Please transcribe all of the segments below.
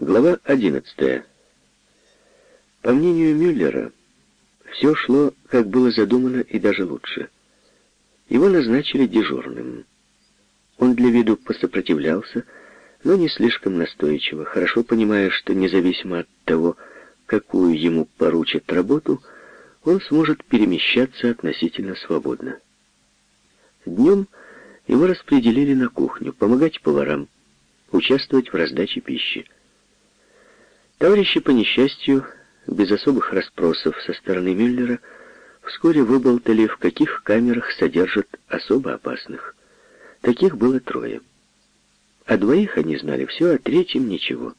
Глава 11. По мнению Мюллера, все шло, как было задумано, и даже лучше. Его назначили дежурным. Он для виду посопротивлялся, но не слишком настойчиво, хорошо понимая, что независимо от того, какую ему поручат работу, он сможет перемещаться относительно свободно. Днем его распределили на кухню, помогать поварам, участвовать в раздаче пищи. Товарищи, по несчастью, без особых расспросов со стороны Мюллера, вскоре выболтали, в каких камерах содержат особо опасных. Таких было трое. О двоих они знали все, а третьем ничего.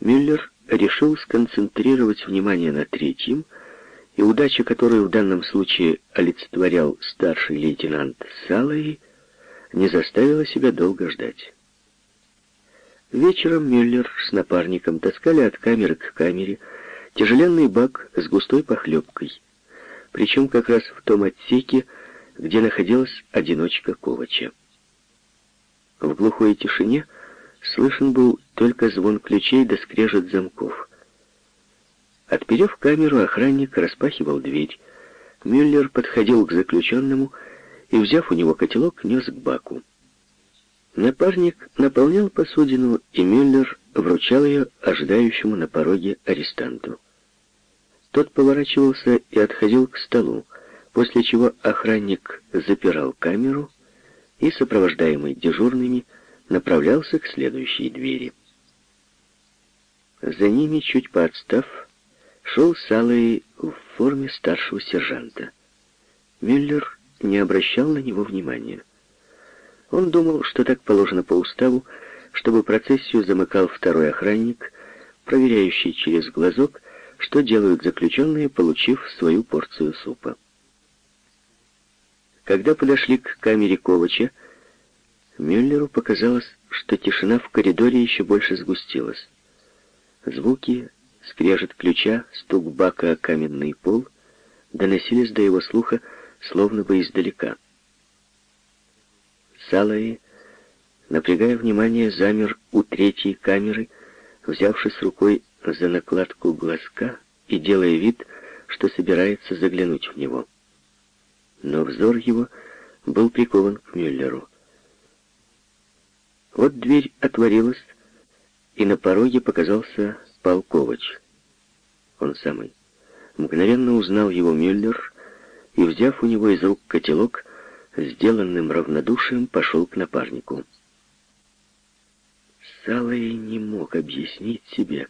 Мюллер решил сконцентрировать внимание на третьем, и удача, которую в данном случае олицетворял старший лейтенант Салаи, не заставила себя долго ждать. Вечером Мюллер с напарником таскали от камеры к камере тяжеленный бак с густой похлебкой. Причем как раз в том отсеке, где находилась одиночка Ковача. В глухой тишине слышен был только звон ключей да скрежет замков. Отперев камеру, охранник распахивал дверь. Мюллер подходил к заключенному и, взяв у него котелок, нес к баку. Напарник наполнял посудину, и Мюллер вручал ее ожидающему на пороге арестанту. Тот поворачивался и отходил к столу, после чего охранник запирал камеру и, сопровождаемый дежурными, направлялся к следующей двери. За ними, чуть поотстав, шел Салой в форме старшего сержанта. Мюллер не обращал на него внимания. Он думал, что так положено по уставу, чтобы процессию замыкал второй охранник, проверяющий через глазок, что делают заключенные, получив свою порцию супа. Когда подошли к камере Ковача, Мюллеру показалось, что тишина в коридоре еще больше сгустилась. Звуки, скрежет ключа, стук бака о каменный пол доносились до его слуха, словно бы издалека. Салаи, напрягая внимание, замер у третьей камеры, взявшись рукой за накладку глазка и делая вид, что собирается заглянуть в него. Но взор его был прикован к Мюллеру. Вот дверь отворилась, и на пороге показался Полкович. Он самый. Мгновенно узнал его Мюллер и, взяв у него из рук котелок, сделанным равнодушием пошел к напарнику. Салай не мог объяснить себе,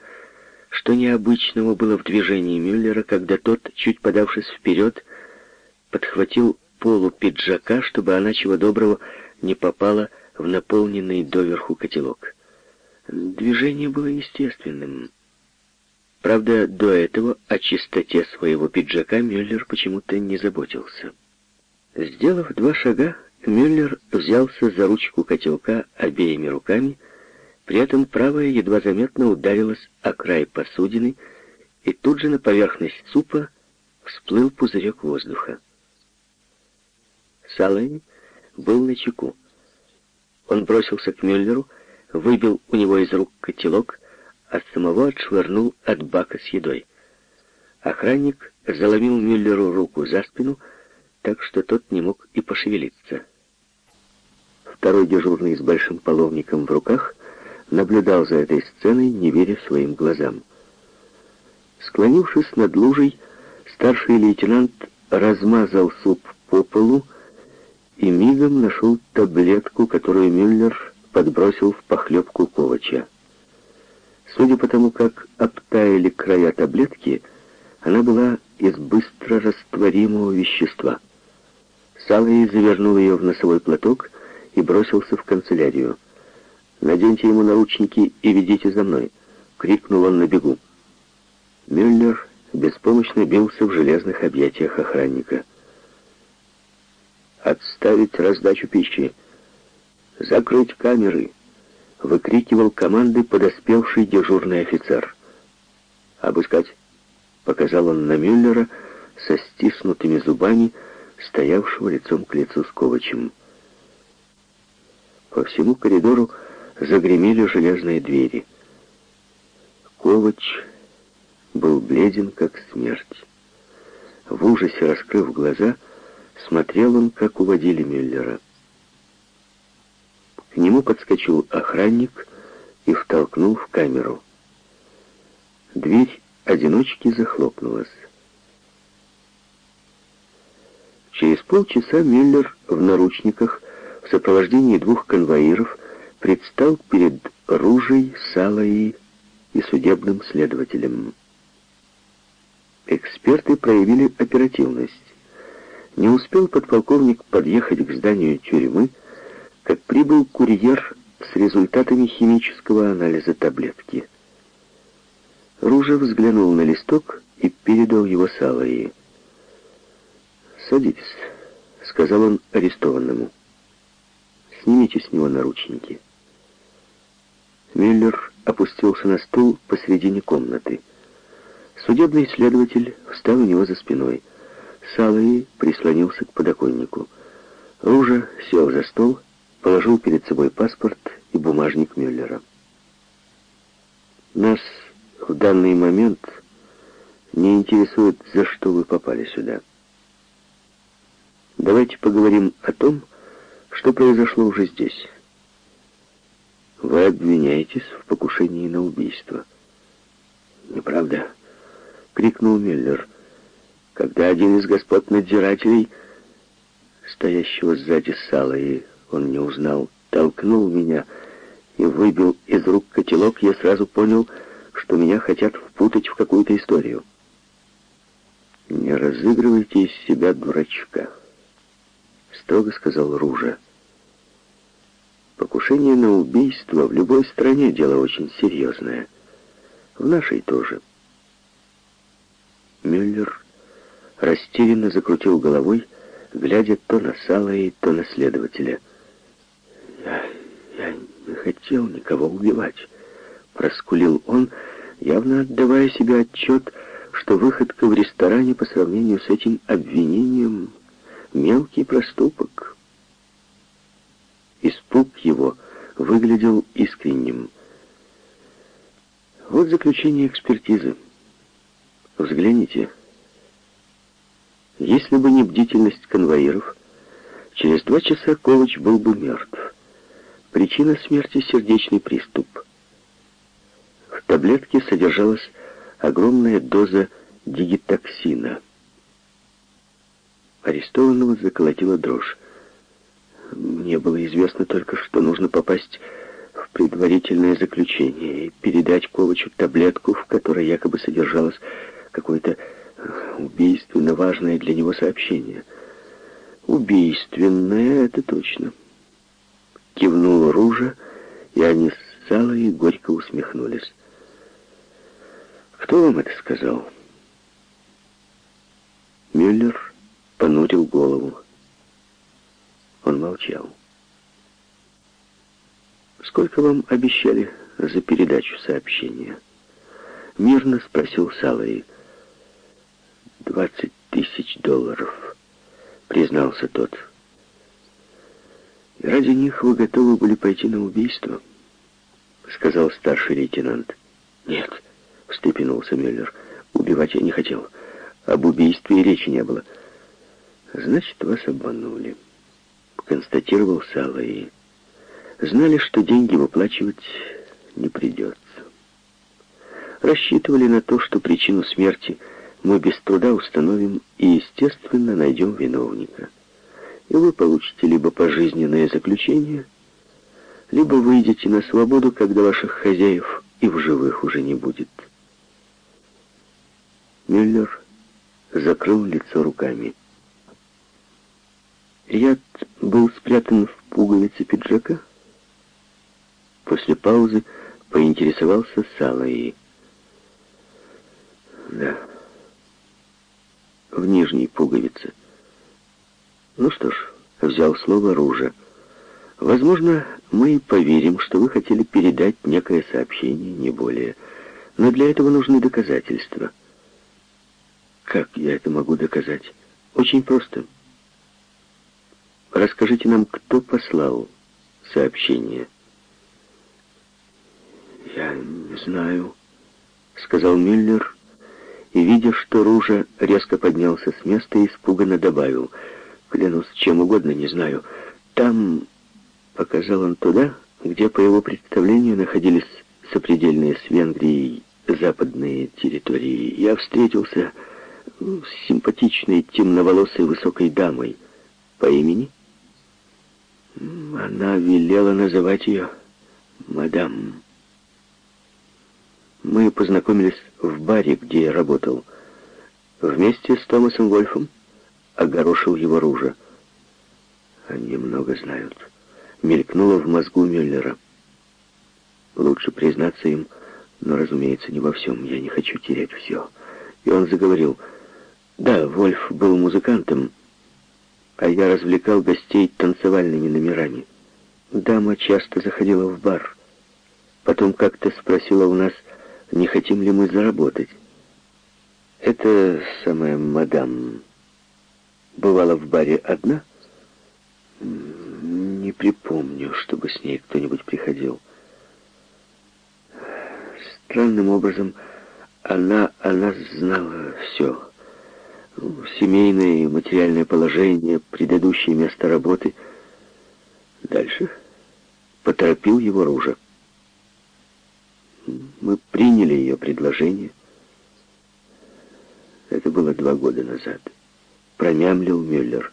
что необычного было в движении Мюллера, когда тот, чуть подавшись вперед, подхватил полу пиджака, чтобы она чего доброго не попала в наполненный доверху котелок. Движение было естественным. Правда, до этого о чистоте своего пиджака Мюллер почему-то не заботился. Сделав два шага, Мюллер взялся за ручку котелка обеими руками, при этом правая едва заметно ударилась о край посудины, и тут же на поверхность супа всплыл пузырек воздуха. Салайн был на чеку. Он бросился к Мюллеру, выбил у него из рук котелок, а самого отшвырнул от бака с едой. Охранник заломил Мюллеру руку за спину, так что тот не мог и пошевелиться. Второй дежурный с большим половником в руках наблюдал за этой сценой, не веря своим глазам. Склонившись над лужей, старший лейтенант размазал суп по полу и мигом нашел таблетку, которую Мюллер подбросил в похлебку Ковача. Судя по тому, как обтаяли края таблетки, она была из быстро растворимого вещества — Салый завернул ее в носовой платок и бросился в канцелярию. «Наденьте ему наручники и ведите за мной!» — крикнул он на бегу. Мюллер беспомощно бился в железных объятиях охранника. «Отставить раздачу пищи! Закрыть камеры!» — выкрикивал команды подоспевший дежурный офицер. «Обыскать!» — показал он на Мюллера со стиснутыми зубами, — стоявшего лицом к лицу с Ковачем. По всему коридору загремели железные двери. Ковач был бледен, как смерть. В ужасе, раскрыв глаза, смотрел он, как уводили Мюллера. К нему подскочил охранник и втолкнул в камеру. Дверь одиночки захлопнулась. Через полчаса Мюллер в наручниках в сопровождении двух конвоиров предстал перед Ружей, Салой и судебным следователем. Эксперты проявили оперативность. Не успел подполковник подъехать к зданию тюрьмы, как прибыл курьер с результатами химического анализа таблетки. Ружа взглянул на листок и передал его Салаи. «Садитесь», — сказал он арестованному. «Снимите с него наручники». Мюллер опустился на стул посредине комнаты. Судебный следователь встал у него за спиной. Салаи прислонился к подоконнику. Ружа сел за стол, положил перед собой паспорт и бумажник Мюллера. «Нас в данный момент не интересует, за что вы попали сюда. Давайте поговорим о том, что произошло уже здесь. Вы обвиняетесь в покушении на убийство. Неправда, крикнул Мюллер, когда один из господ надзирателей, стоящего сзади сала, и он не узнал, толкнул меня и выбил из рук котелок, я сразу понял, что меня хотят впутать в какую-то историю. Не разыгрывайте из себя дурачка строго сказал Ружа. Покушение на убийство в любой стране дело очень серьезное. В нашей тоже. Мюллер растерянно закрутил головой, глядя то на Салая, то на следователя. «Я, я не хотел никого убивать», — проскулил он, явно отдавая себе отчет, что выходка в ресторане по сравнению с этим обвинением мелкий проступок. Испуг его выглядел искренним. Вот заключение экспертизы. Взгляните. Если бы не бдительность конвоиров, через два часа Ковач был бы мертв. Причина смерти — сердечный приступ. В таблетке содержалась огромная доза дигитоксина — Арестованного заколотила дрожь. Мне было известно только, что нужно попасть в предварительное заключение и передать Ковачу таблетку, в которой якобы содержалось какое-то убийственно важное для него сообщение. Убийственное, это точно. Кивнул Ружа, и они с Салой горько усмехнулись. «Кто вам это сказал?» Мюллер понурил голову. Он молчал. «Сколько вам обещали за передачу сообщения?» Мирно спросил Салаи. «Двадцать тысяч долларов», — признался тот. «И ради них вы готовы были пойти на убийство?» — сказал старший лейтенант. «Нет», — встрепенулся Мюллер. «Убивать я не хотел. Об убийстве и речи не было». Значит, вас обманули, констатировал Салаи. Знали, что деньги выплачивать не придется. Рассчитывали на то, что причину смерти мы без труда установим и, естественно, найдем виновника. И вы получите либо пожизненное заключение, либо выйдете на свободу, когда ваших хозяев и в живых уже не будет. Мюллер закрыл лицо руками. Яд был спрятан в пуговице пиджака. После паузы поинтересовался Салаи. Да, в нижней пуговице. Ну что ж, взял слово Ружа. Возможно, мы поверим, что вы хотели передать некое сообщение, не более. Но для этого нужны доказательства. Как я это могу доказать? Очень просто. Расскажите нам, кто послал сообщение. Я не знаю, сказал Мюллер, и, видя, что Ружа резко поднялся с места, испуганно добавил, «Клянусь, чем угодно, не знаю. Там...» — показал он туда, где, по его представлению, находились сопредельные с Венгрией западные территории. Я встретился с симпатичной темноволосой высокой дамой по имени. Она велела называть ее мадам. Мы познакомились в баре, где я работал. Вместе с Томасом Вольфом огорошил его ружа. Они много знают. Мелькнуло в мозгу Мюллера. Лучше признаться им, но, разумеется, не во всем. Я не хочу терять все. И он заговорил. Да, Вольф был музыкантом, а я развлекал гостей танцевальными номерами. Дама часто заходила в бар. Потом как-то спросила у нас, не хотим ли мы заработать. Это самая мадам бывала в баре одна? Не припомню, чтобы с ней кто-нибудь приходил. Странным образом она о нас знала все. Семейное и материальное положение, предыдущее место работы. Дальше поторопил его Ружа. Мы приняли ее предложение. Это было два года назад. Промямлил Мюллер.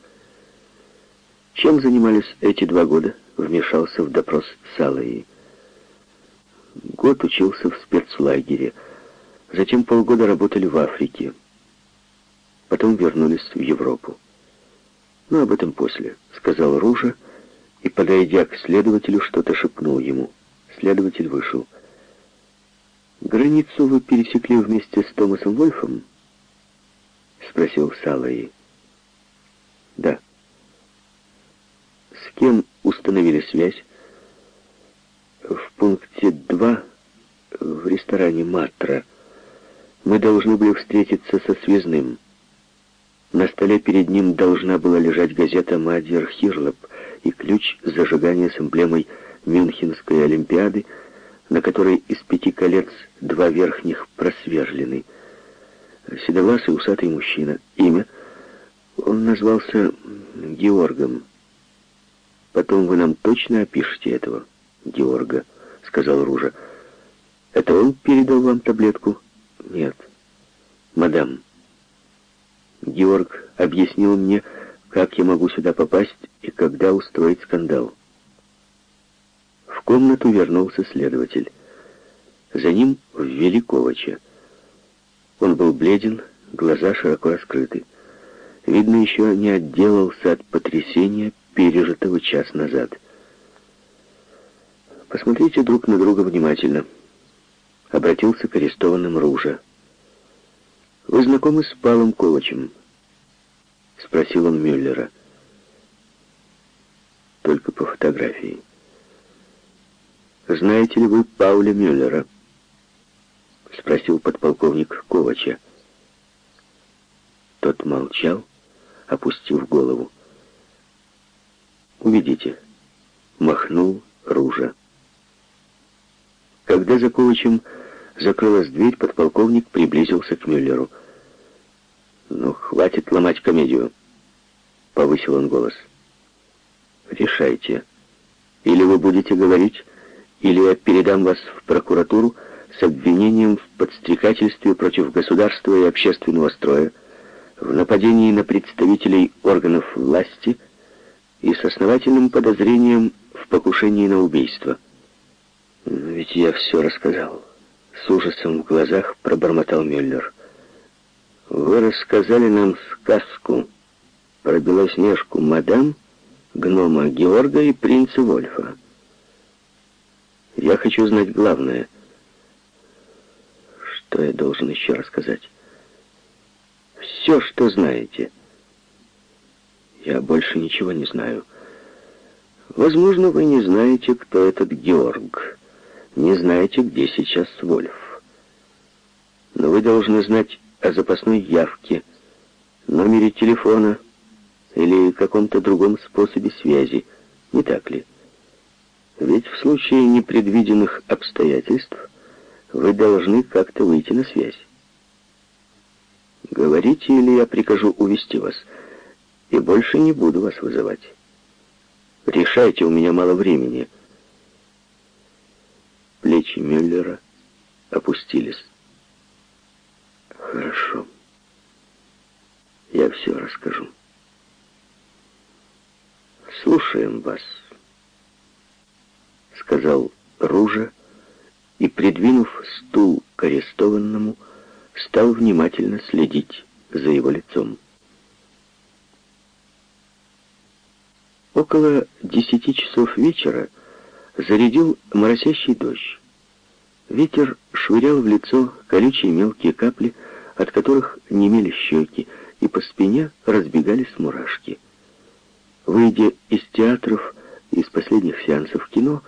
Чем занимались эти два года? Вмешался в допрос Салаи. Год учился в спецлагере. Затем полгода работали в Африке. Потом вернулись в Европу. «Ну, об этом после», — сказал Ружа, и, подойдя к следователю, что-то шепнул ему. Следователь вышел. «Границу вы пересекли вместе с Томасом Вольфом?» — спросил Салаи. «Да». «С кем установили связь?» «В пункте 2 в ресторане «Матра». Мы должны были встретиться со связным. На столе перед ним должна была лежать газета «Мадьер Хирлоп» и ключ зажигания с эмблемой Мюнхенской Олимпиады — на которой из пяти колец два верхних просверлены. Седовласый усатый мужчина. Имя? Он назвался Георгом. Потом вы нам точно опишете этого Георга, сказал Ружа. Это он передал вам таблетку? Нет. Мадам. Георг объяснил мне, как я могу сюда попасть и когда устроить скандал комнату вернулся следователь. За ним ввели Ковача. Он был бледен, глаза широко раскрыты. Видно, еще не отделался от потрясения, пережитого час назад. «Посмотрите друг на друга внимательно», — обратился к арестованным Ружа. «Вы знакомы с Палом Ковачем?» — спросил он Мюллера. «Только по фотографии». «Знаете ли вы Пауля Мюллера?» — спросил подполковник Ковача. Тот молчал, опустив голову. «Уведите», — махнул Ружа. Когда за Ковачем закрылась дверь, подполковник приблизился к Мюллеру. «Ну, хватит ломать комедию», — повысил он голос. «Решайте. Или вы будете говорить, или я передам вас в прокуратуру с обвинением в подстрекательстве против государства и общественного строя, в нападении на представителей органов власти и с основательным подозрением в покушении на убийство. Но ведь я все рассказал. С ужасом в глазах пробормотал Мюллер. Вы рассказали нам сказку про Белоснежку мадам, гнома Георга и принца Вольфа. Я хочу знать главное. Что я должен еще рассказать? Все, что знаете. Я больше ничего не знаю. Возможно, вы не знаете, кто этот Георг. Не знаете, где сейчас Вольф. Но вы должны знать о запасной явке, номере телефона или каком-то другом способе связи. Не так ли? Ведь в случае непредвиденных обстоятельств Вы должны как-то выйти на связь. Говорите, или я прикажу увести вас, и больше не буду вас вызывать. Решайте, у меня мало времени. Плечи Мюллера опустились. Хорошо. Я все расскажу. Слушаем вас, сказал Ружа и, придвинув стул к арестованному, стал внимательно следить за его лицом. Около десяти часов вечера зарядил моросящий дождь. Ветер швырял в лицо колючие мелкие капли, от которых немели щеки, и по спине разбегались мурашки. Выйдя из театров, из последних сеансов кино,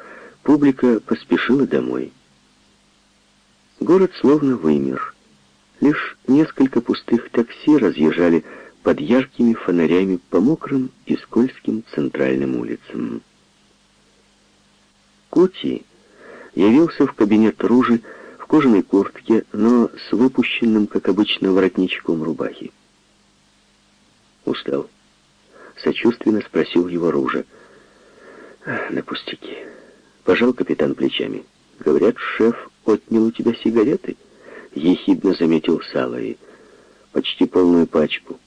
публика поспешила домой. Город словно вымер. Лишь несколько пустых такси разъезжали под яркими фонарями по мокрым и скользким центральным улицам. Кути явился в кабинет Ружи кожаной куртке, но с выпущенным, как обычно, воротничком рубахи. «Устал?» — сочувственно спросил его Ружа. «На пустяки». Пожал капитан плечами. «Говорят, шеф отнял у тебя сигареты?» Ехидно заметил Салаи. «Почти полную пачку».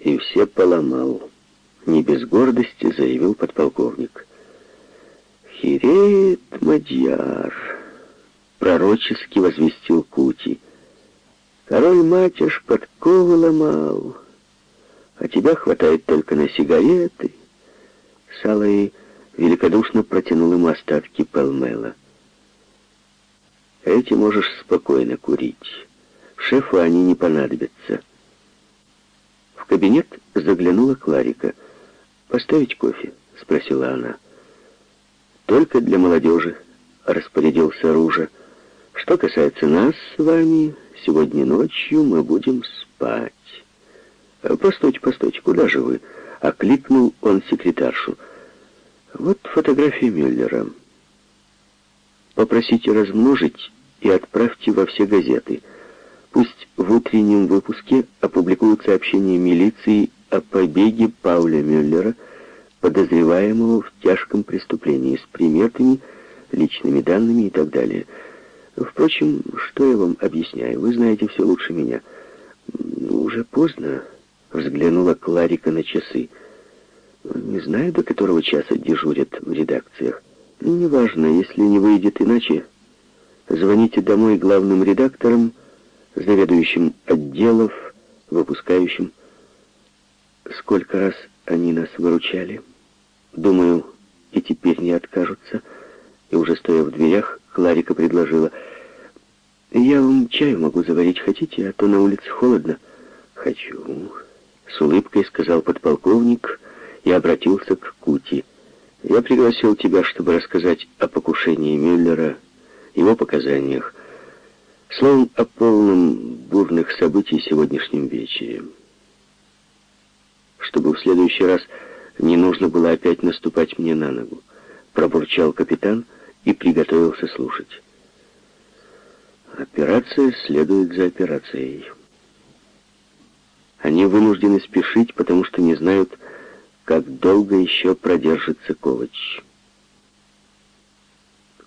«И все поломал». Не без гордости заявил подполковник. «Хиреет Мадьяр», — пророчески возвестил Кути. «Король-мать аж подковы ломал, а тебя хватает только на сигареты». Салай великодушно протянул ему остатки пелмела. «Эти можешь спокойно курить. Шефу они не понадобятся». В кабинет заглянула Кларика. «Поставить кофе?» — спросила она. «Только для молодежи», — распорядился Ружа. «Что касается нас с вами, сегодня ночью мы будем спать». «Постойте, постойте, куда же вы?» — окликнул он секретаршу. «Вот фотография Мюллера. Попросите размножить и отправьте во все газеты. Пусть в утреннем выпуске опубликуют сообщение милиции о побеге Пауля Мюллера, подозреваемого в тяжком преступлении, с приметами, личными данными и так далее. Впрочем, что я вам объясняю, вы знаете все лучше меня. Уже поздно, взглянула Кларика на часы. Не знаю, до которого часа дежурят в редакциях. Неважно, если не выйдет иначе, звоните домой главным редакторам, заведующим отделов, выпускающим. Сколько раз они нас выручали? Думаю, и теперь не откажутся. И уже стоя в дверях, Кларика предложила. «Я вам чаю могу заварить, хотите, а то на улице холодно». «Хочу», — с улыбкой сказал подполковник и обратился к Кути. «Я пригласил тебя, чтобы рассказать о покушении Мюллера, его показаниях, словом, о полном бурных событий сегодняшнем вечере. Чтобы в следующий раз не нужно было опять наступать мне на ногу. Пробурчал капитан и приготовился слушать. Операция следует за операцией. Они вынуждены спешить, потому что не знают, как долго еще продержится Ковач.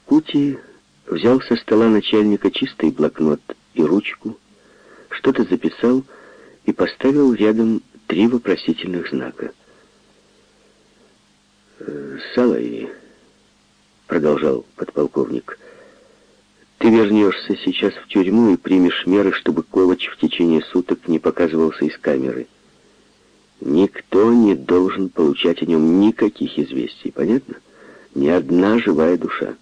Кути взял со стола начальника чистый блокнот и ручку, что-то записал и поставил рядом три вопросительных знака. «Салай», — продолжал подполковник, — «ты вернешься сейчас в тюрьму и примешь меры, чтобы Ковач в течение суток не показывался из камеры. Никто не должен получать о нем никаких известий, понятно? Ни одна живая душа.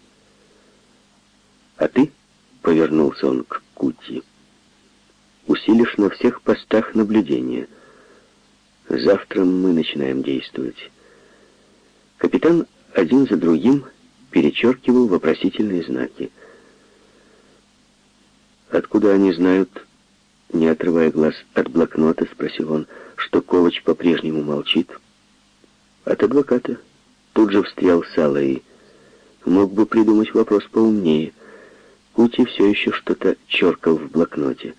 А ты, — повернулся он к Кути, — усилишь на всех постах наблюдения. Завтра мы начинаем действовать». Капитан один за другим перечеркивал вопросительные знаки. «Откуда они знают?» Не отрывая глаз от блокнота, спросил он, что Ковач по-прежнему молчит. «От адвоката». Тут же встрял Салаи. «Мог бы придумать вопрос поумнее. Кути все еще что-то черкал в блокноте.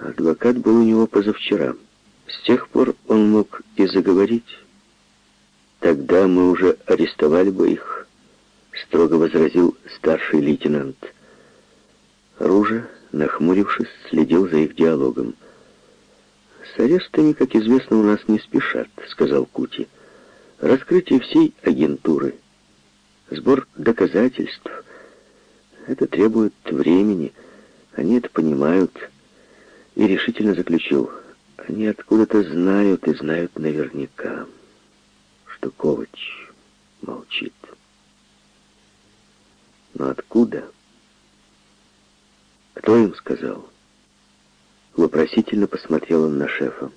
Адвокат был у него позавчера. С тех пор он мог и заговорить. Тогда мы уже арестовали бы их, строго возразил старший лейтенант. Ружа, нахмурившись, следил за их диалогом. «С арестами, как известно, у нас не спешат», — сказал Кути. «Раскрытие всей агентуры, сбор доказательств — это требует времени. Они это понимают». И решительно заключил, они откуда-то знают и знают наверняка, что Ковач молчит. Но откуда? Кто им сказал? Вопросительно посмотрел он на шефа.